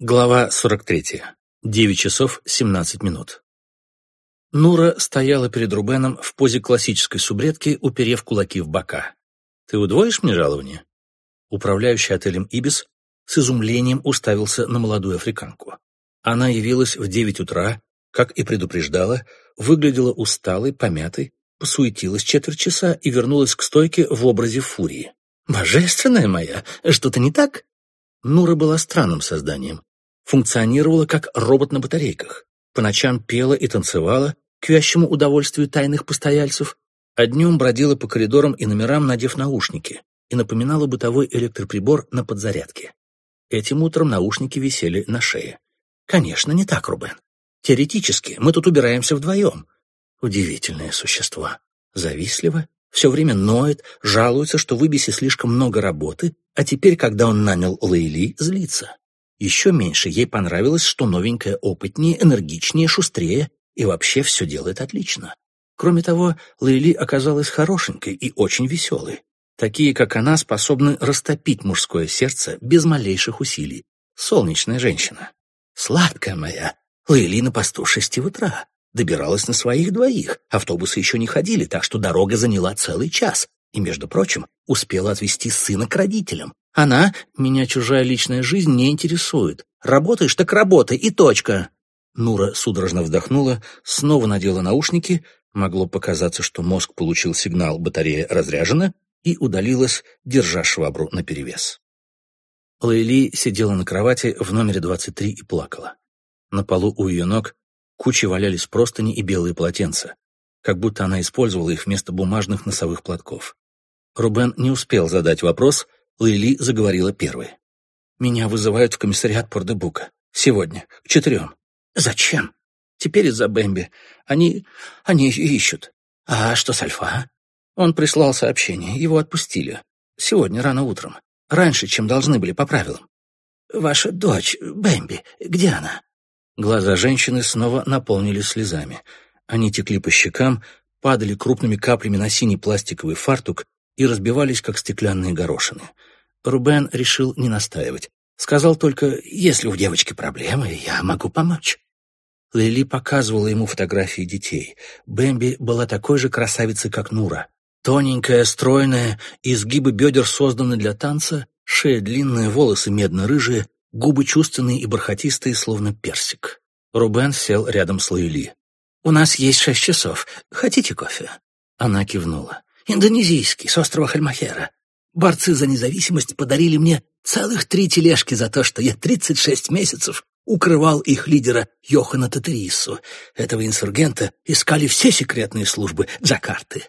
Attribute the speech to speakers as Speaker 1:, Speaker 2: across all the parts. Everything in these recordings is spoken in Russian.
Speaker 1: Глава 43. 9 часов 17 минут. Нура стояла перед Рубеном в позе классической субредки, уперев кулаки в бока. «Ты удвоишь мне жалование?» Управляющий отелем «Ибис» с изумлением уставился на молодую африканку. Она явилась в девять утра, как и предупреждала, выглядела усталой, помятой, посуетилась четверть часа и вернулась к стойке в образе фурии. «Божественная моя, что-то не так?» Нура была странным созданием функционировала как робот на батарейках. По ночам пела и танцевала, к вящему удовольствию тайных постояльцев, а днем бродила по коридорам и номерам, надев наушники, и напоминала бытовой электроприбор на подзарядке. Этим утром наушники висели на шее. Конечно, не так, Рубен. Теоретически, мы тут убираемся вдвоем. Удивительное существо. Завистливо, все время ноет, жалуется, что в Ибисе слишком много работы, а теперь, когда он нанял Лейли, злится. Еще меньше ей понравилось, что новенькая опытнее, энергичнее, шустрее и вообще все делает отлично. Кроме того, Лейли оказалась хорошенькой и очень веселой. Такие, как она, способны растопить мужское сердце без малейших усилий. Солнечная женщина. Сладкая моя, Лейли на посту шести утра. Добиралась на своих двоих. Автобусы еще не ходили, так что дорога заняла целый час. И, между прочим, успела отвезти сына к родителям. Она, меня чужая личная жизнь не интересует. Работаешь, так работай, и точка. Нура судорожно вздохнула, снова надела наушники, могло показаться, что мозг получил сигнал «батарея разряжена», и удалилась, держа швабру наперевес. Лейли сидела на кровати в номере 23 и плакала. На полу у ее ног кучей валялись простыни и белые полотенца, как будто она использовала их вместо бумажных носовых платков. Рубен не успел задать вопрос, Лейли заговорила первой. «Меня вызывают в комиссариат Пордебука. Сегодня, к четырем. Зачем? Теперь из-за Бэмби. Они... они ищут. А что с Альфа? Он прислал сообщение. Его отпустили. Сегодня, рано утром. Раньше, чем должны были по правилам. Ваша дочь, Бэмби, где она?» Глаза женщины снова наполнились слезами. Они текли по щекам, падали крупными каплями на синий пластиковый фартук и разбивались, как стеклянные горошины. Рубен решил не настаивать. Сказал только, если у девочки проблемы, я могу помочь. Лили показывала ему фотографии детей. Бэмби была такой же красавицей, как Нура. Тоненькая, стройная, изгибы бедер созданы для танца, шея длинная, волосы медно-рыжие, губы чувственные и бархатистые, словно персик. Рубен сел рядом с Лейли. «У нас есть шесть часов. Хотите кофе?» Она кивнула. «Индонезийский, с острова Хальмахера. Борцы за независимость подарили мне целых три тележки за то, что я 36 месяцев укрывал их лидера Йохана Татерису. Этого инсургента искали все секретные службы Джакарты.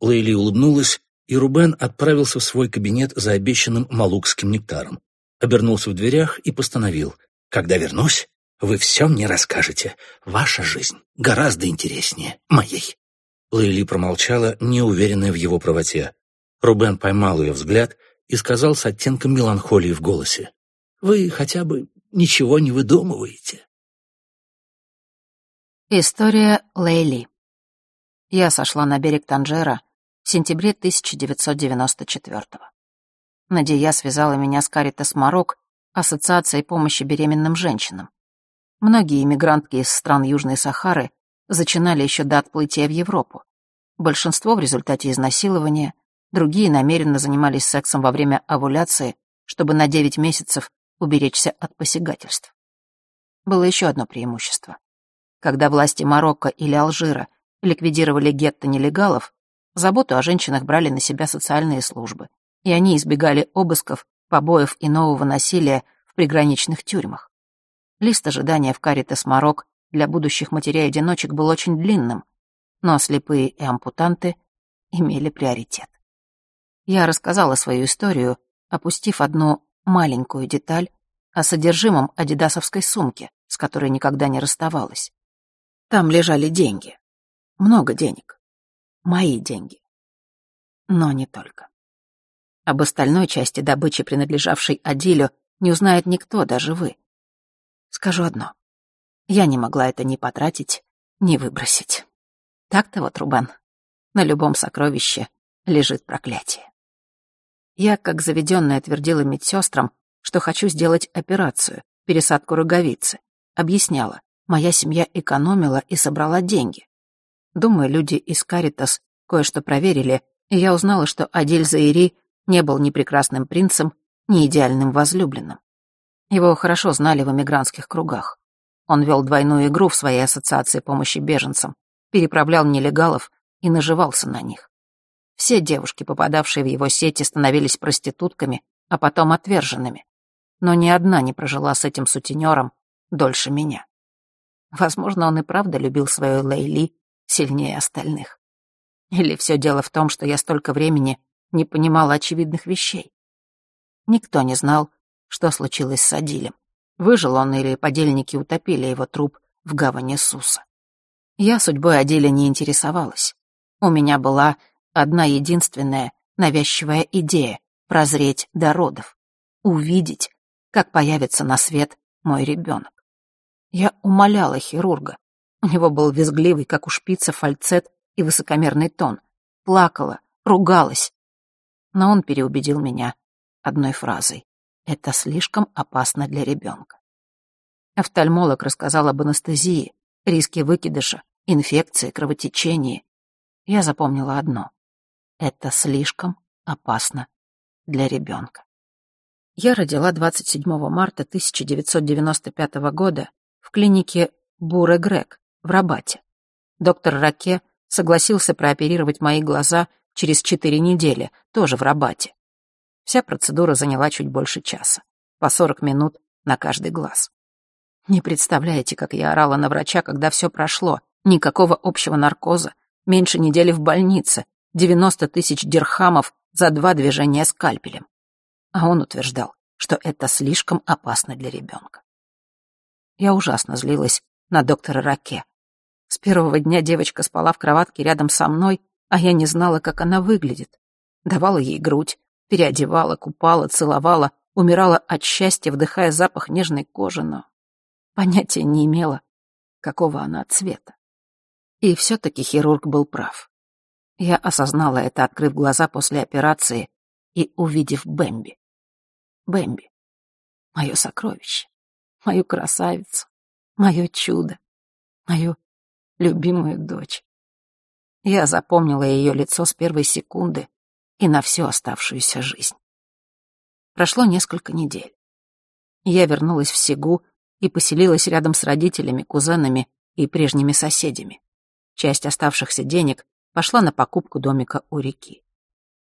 Speaker 1: Лейли улыбнулась, и Рубен отправился в свой кабинет за обещанным малукским нектаром. Обернулся в дверях и постановил. «Когда вернусь, вы все мне расскажете. Ваша жизнь гораздо интереснее моей». Лейли промолчала, неуверенная в его правоте. Рубен поймал ее взгляд и сказал с оттенком меланхолии в голосе. «Вы хотя бы ничего не выдумываете?»
Speaker 2: История Лейли. Я сошла на берег Танжера в сентябре 1994-го. Надия связала меня с Каритас Марок, Ассоциацией помощи беременным женщинам. Многие иммигрантки из стран Южной Сахары зачинали еще до отплытия в Европу. Большинство в результате изнасилования, Другие намеренно занимались сексом во время овуляции, чтобы на 9 месяцев уберечься от посягательств. Было еще одно преимущество. Когда власти Марокко или Алжира ликвидировали гетто нелегалов, заботу о женщинах брали на себя социальные службы, и они избегали обысков, побоев и нового насилия в приграничных тюрьмах. Лист ожидания в Каритес Марок для будущих матерей-одиночек был очень длинным, но слепые и ампутанты имели приоритет. Я рассказала свою историю, опустив одну маленькую деталь о содержимом адидасовской сумки, с которой никогда не расставалась. Там лежали деньги. Много денег. Мои деньги. Но не только. Об остальной части добычи, принадлежавшей Адилю, не узнает никто, даже вы. Скажу одно. Я не могла это ни потратить, ни выбросить. Так-то вот, Рубан, на любом сокровище лежит проклятие. Я, как заведенная, твердила медсестрам, что хочу сделать операцию, пересадку роговицы. Объясняла, моя семья экономила и собрала деньги. Думаю, люди из Каритас кое-что проверили, и я узнала, что Адиль Заири не был ни прекрасным принцем, ни идеальным возлюбленным. Его хорошо знали в эмигрантских кругах. Он вел двойную игру в своей ассоциации помощи беженцам, переправлял нелегалов и наживался на них. Все девушки, попадавшие в его сети, становились проститутками, а потом отверженными. Но ни одна не прожила с этим сутенером дольше меня. Возможно, он и правда любил свою Лейли сильнее остальных. Или все дело в том, что я столько времени не понимала очевидных вещей. Никто не знал, что случилось с Адилем. Выжил он или подельники утопили его труп в гавани Суса. Я судьбой Адиля не интересовалась. У меня была одна единственная навязчивая идея — прозреть до родов, увидеть, как появится на свет мой ребенок. Я умоляла хирурга. У него был визгливый, как у шпица, фальцет и высокомерный тон. Плакала, ругалась. Но он переубедил меня одной фразой. Это слишком опасно для ребенка. Офтальмолог рассказал об анестезии, риске выкидыша, инфекции, кровотечении. Я запомнила одно. Это слишком опасно для ребенка. Я родила 27 марта 1995 года в клинике Буре Грек в Рабате. Доктор Раке согласился прооперировать мои глаза через четыре недели, тоже в Рабате. Вся процедура заняла чуть больше часа, по 40 минут на каждый глаз. Не представляете, как я орала на врача, когда все прошло. Никакого общего наркоза, меньше недели в больнице, 90 тысяч дирхамов за два движения скальпелем. А он утверждал, что это слишком опасно для ребенка. Я ужасно злилась на доктора Раке. С первого дня девочка спала в кроватке рядом со мной, а я не знала, как она выглядит. Давала ей грудь, переодевала, купала, целовала, умирала от счастья, вдыхая запах нежной кожи, но понятия не имела, какого она цвета. И все-таки хирург был прав. Я осознала это, открыв глаза после операции и увидев Бэмби. Бэмби. Мое сокровище. Мою красавицу. Мое чудо. Мою любимую дочь. Я запомнила ее лицо с первой секунды и на всю оставшуюся жизнь. Прошло несколько недель. Я вернулась в Сигу и поселилась рядом с родителями, кузенами и прежними соседями. Часть оставшихся денег пошла на покупку домика у реки.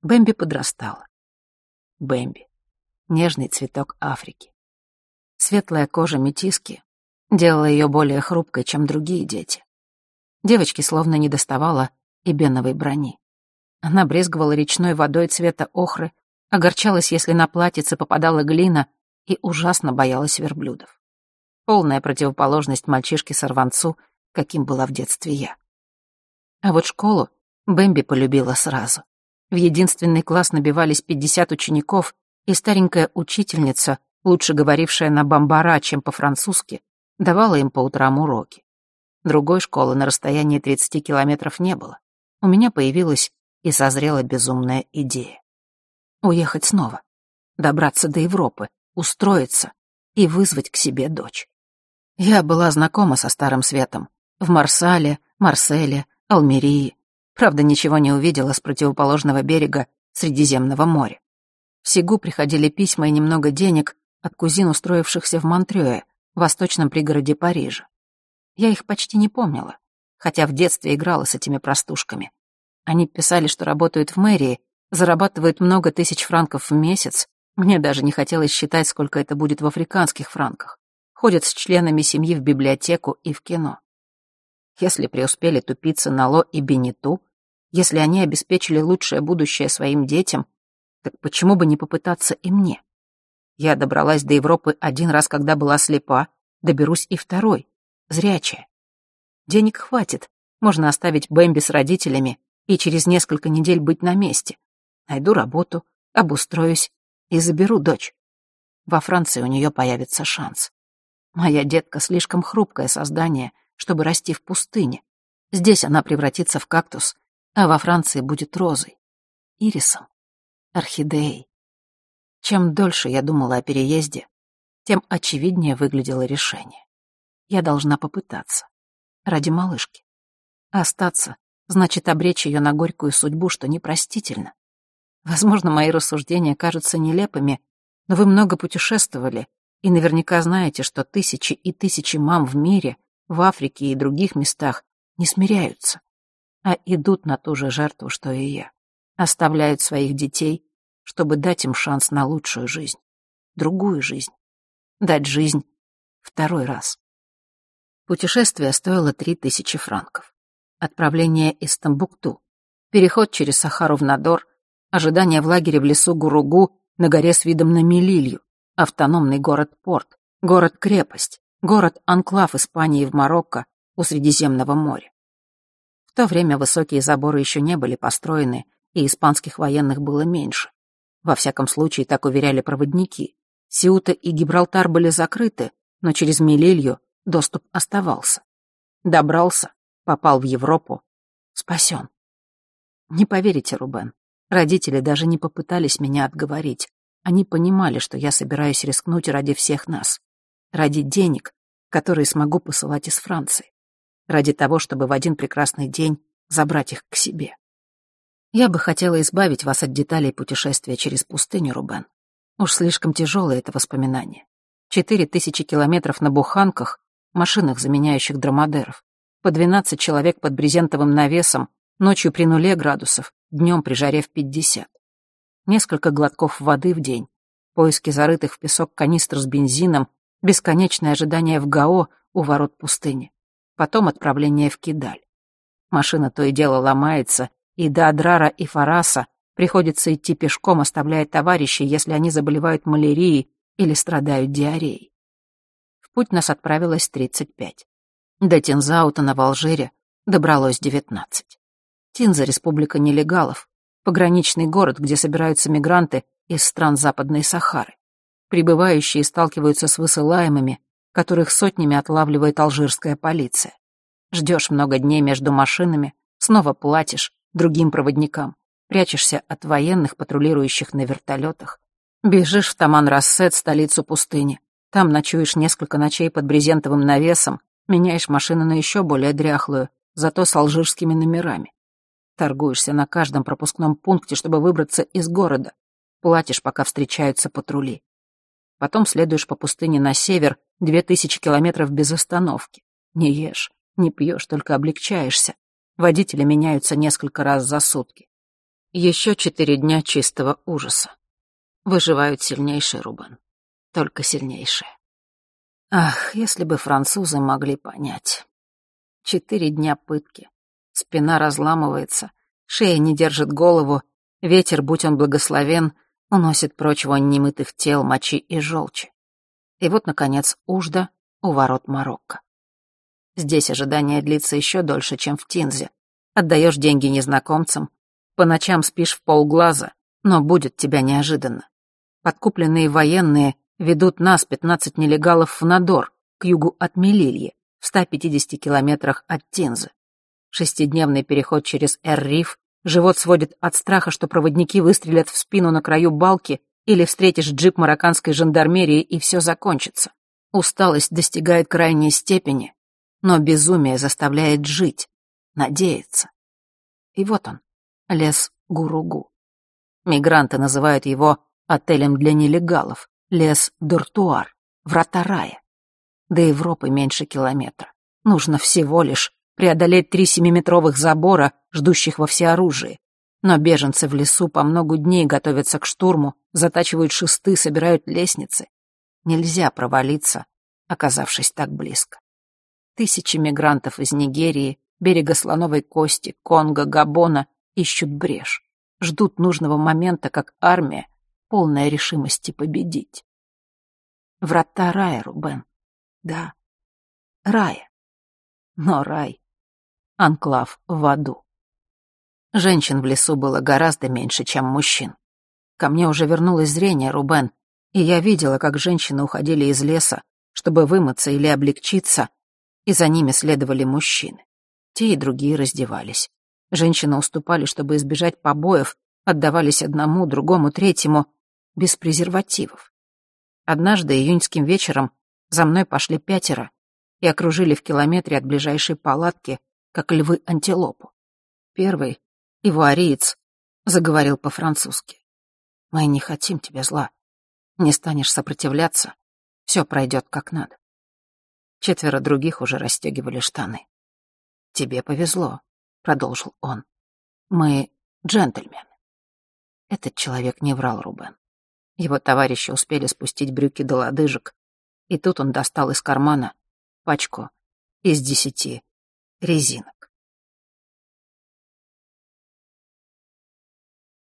Speaker 2: Бэмби подрастала. Бэмби. Нежный цветок Африки. Светлая кожа метиски делала ее более хрупкой, чем другие дети. Девочке словно не доставала и беновой брони. Она брезговала речной водой цвета охры, огорчалась, если на платьице попадала глина, и ужасно боялась верблюдов. Полная противоположность мальчишке-сорванцу, каким была в детстве я. А вот школу Бэмби полюбила сразу. В единственный класс набивались 50 учеников, и старенькая учительница, лучше говорившая на бамбара, чем по-французски, давала им по утрам уроки. Другой школы на расстоянии 30 километров не было. У меня появилась и созрела безумная идея. Уехать снова, добраться до Европы, устроиться и вызвать к себе дочь. Я была знакома со Старым Светом. В Марсале, Марселе, Алмерии. Правда, ничего не увидела с противоположного берега Средиземного моря. В Сигу приходили письма и немного денег от кузин, устроившихся в Монтрёе, восточном пригороде Парижа. Я их почти не помнила, хотя в детстве играла с этими простушками. Они писали, что работают в мэрии, зарабатывают много тысяч франков в месяц. Мне даже не хотелось считать, сколько это будет в африканских франках. Ходят с членами семьи в библиотеку и в кино. Если преуспели тупицы Нало и Бениту, если они обеспечили лучшее будущее своим детям, так почему бы не попытаться и мне? Я добралась до Европы один раз, когда была слепа, доберусь и второй, зрячая. Денег хватит, можно оставить Бэмби с родителями и через несколько недель быть на месте. Найду работу, обустроюсь и заберу дочь. Во Франции у нее появится шанс. Моя детка слишком хрупкое создание, чтобы расти в пустыне. Здесь она превратится в кактус, а во Франции будет розой, ирисом, орхидеей. Чем дольше я думала о переезде, тем очевиднее выглядело решение. Я должна попытаться. Ради малышки. Остаться значит обречь ее на горькую судьбу, что непростительно. Возможно, мои рассуждения кажутся нелепыми, но вы много путешествовали и наверняка знаете, что тысячи и тысячи мам в мире, в Африке и других местах не смиряются, а идут на ту же жертву, что и я. Оставляют своих детей, чтобы дать им шанс на лучшую жизнь, другую жизнь. Дать жизнь второй раз. Путешествие стоило три тысячи франков. Отправление из Тамбукту, переход через Сахару в Надор, ожидание в лагере в лесу Гуругу на горе с видом на Мелилью, автономный город-порт, город-крепость, город-анклав Испании в Марокко у Средиземного моря. В то время высокие заборы еще не были построены, и испанских военных было меньше. Во всяком случае, так уверяли проводники. Сиута и Гибралтар были закрыты, но через Мелилью доступ оставался. Добрался, попал в Европу, спасен. Не поверите, Рубен, родители даже не попытались меня отговорить. Они понимали, что я собираюсь рискнуть ради всех нас. Ради денег, которые смогу посылать из Франции ради того, чтобы в один прекрасный день забрать их к себе. Я бы хотела избавить вас от деталей путешествия через пустыню, Рубен. Уж слишком тяжелое это воспоминание. Четыре тысячи километров на буханках, машинах, заменяющих драмадеров, по двенадцать человек под брезентовым навесом, ночью при нуле градусов, днем при жаре в пятьдесят. Несколько глотков воды в день, поиски зарытых в песок канистр с бензином, бесконечное ожидание в ГАО у ворот пустыни потом отправление в Кидаль. Машина то и дело ломается, и до Адрара и Фараса приходится идти пешком, оставляя товарищей, если они заболевают малярией или страдают диареей. В путь нас отправилось 35. До Тинзаута на Волжире добралось 19. Тинза — республика нелегалов, пограничный город, где собираются мигранты из стран Западной Сахары. Прибывающие сталкиваются с высылаемыми, которых сотнями отлавливает алжирская полиция. Ждешь много дней между машинами, снова платишь другим проводникам, прячешься от военных, патрулирующих на вертолетах. Бежишь в Таман-Рассет, столицу пустыни. Там ночуешь несколько ночей под брезентовым навесом, меняешь машину на еще более дряхлую, зато с алжирскими номерами. Торгуешься на каждом пропускном пункте, чтобы выбраться из города. Платишь, пока встречаются патрули. Потом следуешь по пустыне на север, две тысячи километров без остановки. Не ешь, не пьешь, только облегчаешься. Водители меняются несколько раз за сутки. Еще четыре дня чистого ужаса. Выживают сильнейшие, Рубен. Только сильнейшие. Ах, если бы французы могли понять. Четыре дня пытки. Спина разламывается, шея не держит голову, ветер, будь он благословен, уносит прочь вонь немытых тел, мочи и желчи. И вот, наконец, Ужда у ворот Марокко. Здесь ожидание длится еще дольше, чем в Тинзе. Отдаешь деньги незнакомцам, по ночам спишь в полглаза, но будет тебя неожиданно. Подкупленные военные ведут нас, 15 нелегалов, в Надор, к югу от Мелильи, в 150 километрах от Тинзы. Шестидневный переход через Эр-Риф Живот сводит от страха, что проводники выстрелят в спину на краю балки или встретишь джип марокканской жандармерии, и все закончится. Усталость достигает крайней степени, но безумие заставляет жить, надеяться. И вот он, лес Гуругу. Мигранты называют его отелем для нелегалов, лес Дуртуар, врата рая. До Европы меньше километра. Нужно всего лишь преодолеть три семиметровых забора, ждущих во всеоружии. Но беженцы в лесу по много дней готовятся к штурму, затачивают шесты, собирают лестницы. Нельзя провалиться, оказавшись так близко. Тысячи мигрантов из Нигерии, берега Слоновой Кости, Конго, Габона ищут брешь, ждут нужного момента, как армия, полная решимости победить. Врата рая, Рубен. Да, рая. Но рай анклав в аду. Женщин в лесу было гораздо меньше, чем мужчин. Ко мне уже вернулось зрение, Рубен, и я видела, как женщины уходили из леса, чтобы вымыться или облегчиться, и за ними следовали мужчины. Те и другие раздевались. Женщины уступали, чтобы избежать побоев, отдавались одному, другому, третьему, без презервативов. Однажды июньским вечером за мной пошли пятеро и окружили в километре от ближайшей палатки, как львы антилопу. Первый, ивуариец, заговорил по-французски. «Мы не хотим тебе зла. Не станешь сопротивляться, все пройдет как надо». Четверо других уже расстегивали штаны. «Тебе повезло», — продолжил он. «Мы джентльмены». Этот человек не врал Рубен. Его товарищи успели спустить брюки до лодыжек, и тут он достал из кармана пачку из десяти резинок.